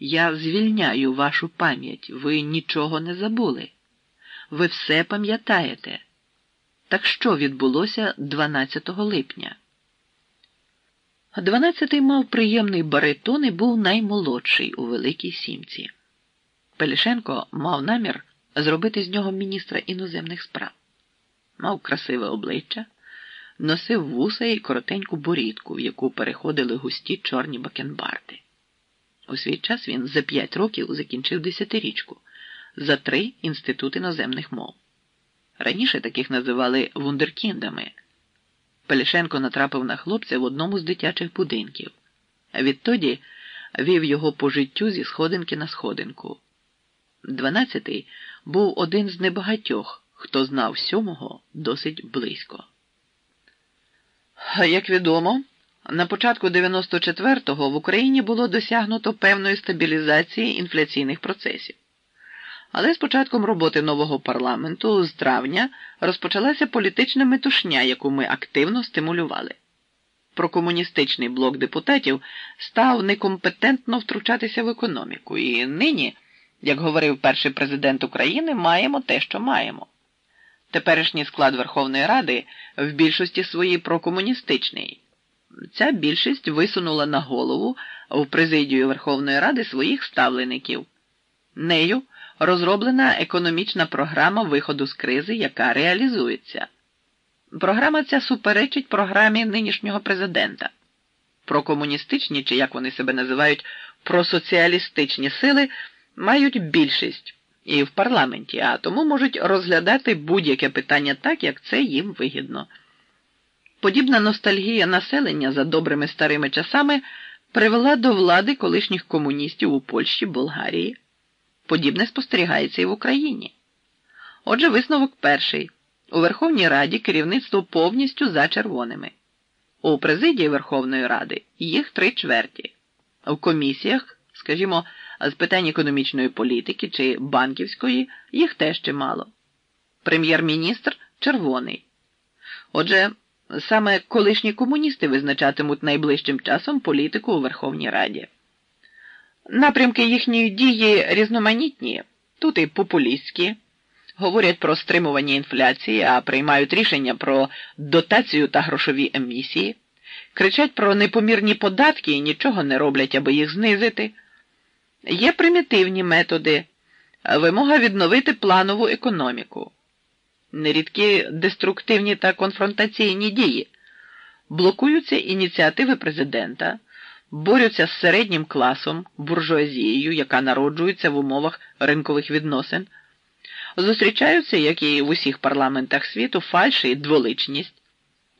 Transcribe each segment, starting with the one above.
Я звільняю вашу пам'ять, ви нічого не забули. Ви все пам'ятаєте. Так що відбулося 12 липня? Дванадцятий мав приємний баритон і був наймолодший у Великій Сімці. Пелішенко мав намір зробити з нього міністра іноземних справ. Мав красиве обличчя, носив вуса і коротеньку борідку, в яку переходили густі чорні бакенбарди. У свій час він за п'ять років закінчив десятирічку, за три інститут іноземних мов. Раніше таких називали вундеркіндами. Пелішенко натрапив на хлопця в одному з дитячих будинків, відтоді вів його по життю зі сходинки на сходинку. Дванадцятий був один з небагатьох, хто знав сьомого досить близько. Як відомо, на початку 94-го в Україні було досягнуто певної стабілізації інфляційних процесів. Але з початком роботи нового парламенту з травня розпочалася політична метушня, яку ми активно стимулювали. Прокомуністичний блок депутатів став некомпетентно втручатися в економіку, і нині, як говорив перший президент України, маємо те, що маємо. Теперішній склад Верховної Ради в більшості своїй прокомуністичний. Ця більшість висунула на голову в президію Верховної Ради своїх ставлеників. Нею розроблена економічна програма виходу з кризи, яка реалізується. Програма ця суперечить програмі нинішнього президента. Прокомуністичні, чи як вони себе називають, просоціалістичні сили мають більшість і в парламенті, а тому можуть розглядати будь-яке питання так, як це їм вигідно. Подібна ностальгія населення за добрими старими часами привела до влади колишніх комуністів у Польщі, Болгарії. Подібне спостерігається і в Україні. Отже, висновок перший. У Верховній Раді керівництво повністю за червоними. У президії Верховної Ради їх три чверті. В комісіях, скажімо, з питань економічної політики чи банківської, їх теж чимало. Прем'єр-міністр червоний. Отже, саме колишні комуністи визначатимуть найближчим часом політику у Верховній Раді. Напрямки їхньої дії різноманітні, тут і популістські, говорять про стримування інфляції, а приймають рішення про дотацію та грошові емісії, кричать про непомірні податки і нічого не роблять, аби їх знизити. Є примітивні методи, вимога відновити планову економіку, нерідкі деструктивні та конфронтаційні дії, блокуються ініціативи президента борються з середнім класом, буржуазією, яка народжується в умовах ринкових відносин, зустрічаються, як і в усіх парламентах світу, фальш і дволичність.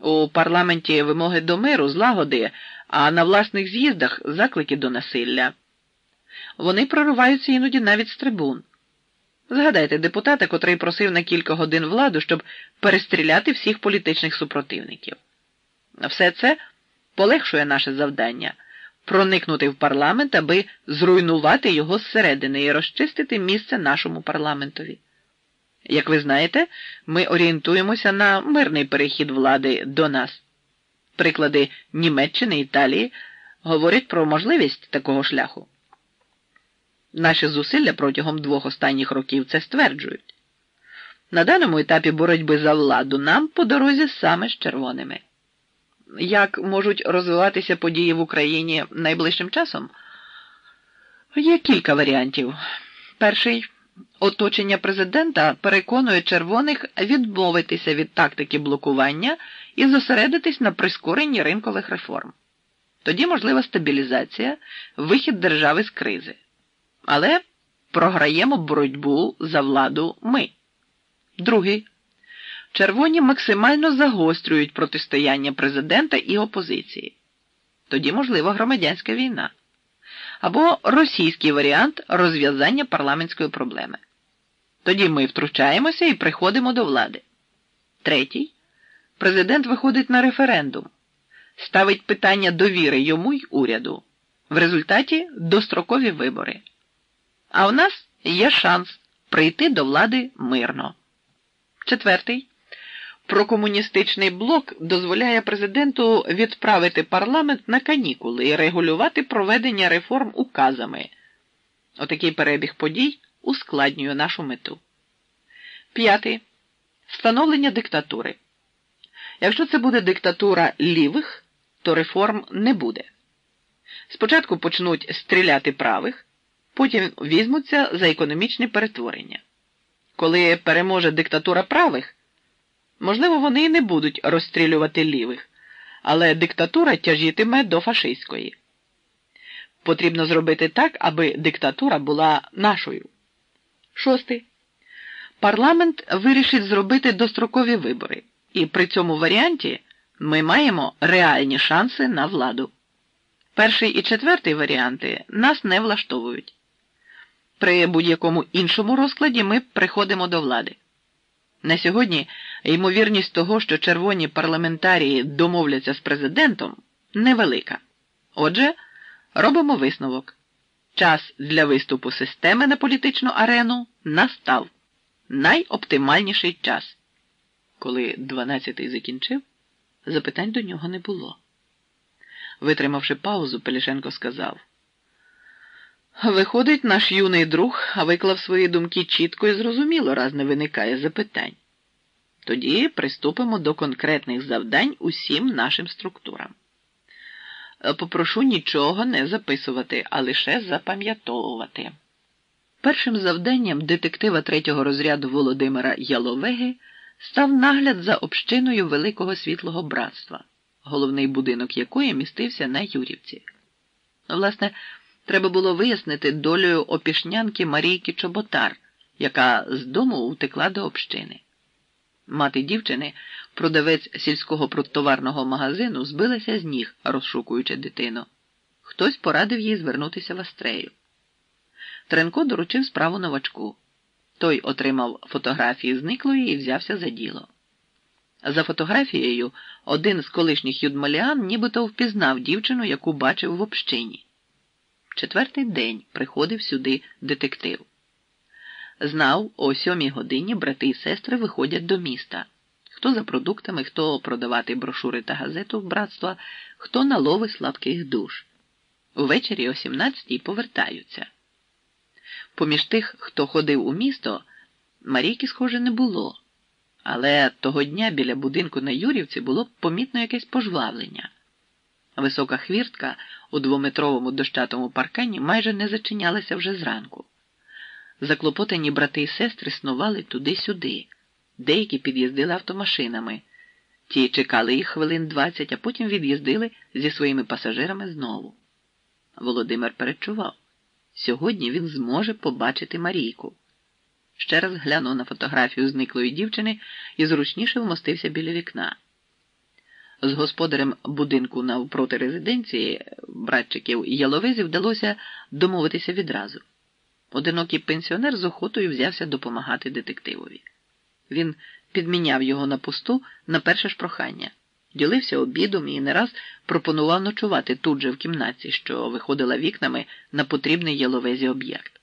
У парламенті вимоги до миру, злагоди, а на власних з'їздах заклики до насилля. Вони прориваються іноді навіть з трибун. Згадайте депутата, котрий просив на кілька годин владу, щоб перестріляти всіх політичних супротивників. Все це полегшує наше завдання проникнути в парламент, аби зруйнувати його зсередини і розчистити місце нашому парламентові. Як ви знаєте, ми орієнтуємося на мирний перехід влади до нас. Приклади Німеччини Італії говорять про можливість такого шляху. Наші зусилля протягом двох останніх років це стверджують. На даному етапі боротьби за владу нам по дорозі саме з червоними як можуть розвиватися події в Україні найближчим часом? Є кілька варіантів. Перший оточення президента переконує червоних відмовитися від тактики блокування і зосередитись на прискоренні ринкових реформ. Тоді можлива стабілізація, вихід держави з кризи. Але програємо боротьбу за владу ми. Другий червоні максимально загострюють протистояння президента і опозиції. Тоді, можливо, громадянська війна або російський варіант розв'язання парламентської проблеми. Тоді ми втручаємося і приходимо до влади. Третій президент виходить на референдум, ставить питання довіри йому й уряду. В результаті дострокові вибори. А в нас є шанс прийти до влади мирно. Четвертий Прокомуністичний блок дозволяє президенту відправити парламент на канікули і регулювати проведення реформ указами. Отакий перебіг подій ускладнює нашу мету. П'ятий. Встановлення диктатури. Якщо це буде диктатура лівих, то реформ не буде. Спочатку почнуть стріляти правих, потім візьмуться за економічне перетворення. Коли переможе диктатура правих, можливо, вони і не будуть розстрілювати лівих, але диктатура тяжітиме до фашистської. Потрібно зробити так, аби диктатура була нашою. Шостий. Парламент вирішить зробити дострокові вибори, і при цьому варіанті ми маємо реальні шанси на владу. Перший і четвертий варіанти нас не влаштовують. При будь-якому іншому розкладі ми приходимо до влади. На сьогодні ймовірність того, що червоні парламентарії домовляться з президентом, невелика. Отже, робимо висновок. Час для виступу системи на політичну арену настав. Найоптимальніший час. Коли дванадцятий закінчив, запитань до нього не було. Витримавши паузу, Пелішенко сказав. Виходить, наш юний друг виклав свої думки чітко і зрозуміло, раз не виникає запитань. Тоді приступимо до конкретних завдань усім нашим структурам. Попрошу нічого не записувати, а лише запам'ятовувати. Першим завданням детектива третього розряду Володимира Яловеги став нагляд за общиною Великого Світлого Братства, головний будинок якої містився на Юрівці. Власне, треба було вияснити долю опішнянки Марійки Чоботар, яка з дому утекла до общини. Мати дівчини, продавець сільського продтоварного магазину, збилася з ніг, розшукуючи дитину. Хтось порадив їй звернутися в Астрею. Тренко доручив справу новачку. Той отримав фотографії зниклої і взявся за діло. За фотографією один з колишніх юдмаліан нібито впізнав дівчину, яку бачив в общині. Четвертий день приходив сюди детектив. Знав, о сьомій годині брати і сестри виходять до міста. Хто за продуктами, хто продавати брошури та газету в братства, хто на лови слабких душ. Увечері о 17-й повертаються. Поміж тих, хто ходив у місто, Марійки, схоже, не було. Але того дня біля будинку на Юрівці було помітно якесь пожвавлення. Висока хвіртка у двометровому дощатому паркані майже не зачинялася вже зранку. Заклопотані брати і сестри снували туди-сюди, деякі під'їздили автомашинами, ті чекали їх хвилин двадцять, а потім від'їздили зі своїми пасажирами знову. Володимир перечував. Сьогодні він зможе побачити Марійку. Ще раз глянув на фотографію зниклої дівчини і зручніше вмостився біля вікна. З господарем будинку навпроти резиденції братчиків Яловезі вдалося домовитися відразу. Одинокий пенсіонер з охотою взявся допомагати детективові. Він підміняв його на посту на перше ж прохання, ділився обідом і не раз пропонував ночувати тут же в кімнаті, що виходила вікнами на потрібний яловезі об'єкт.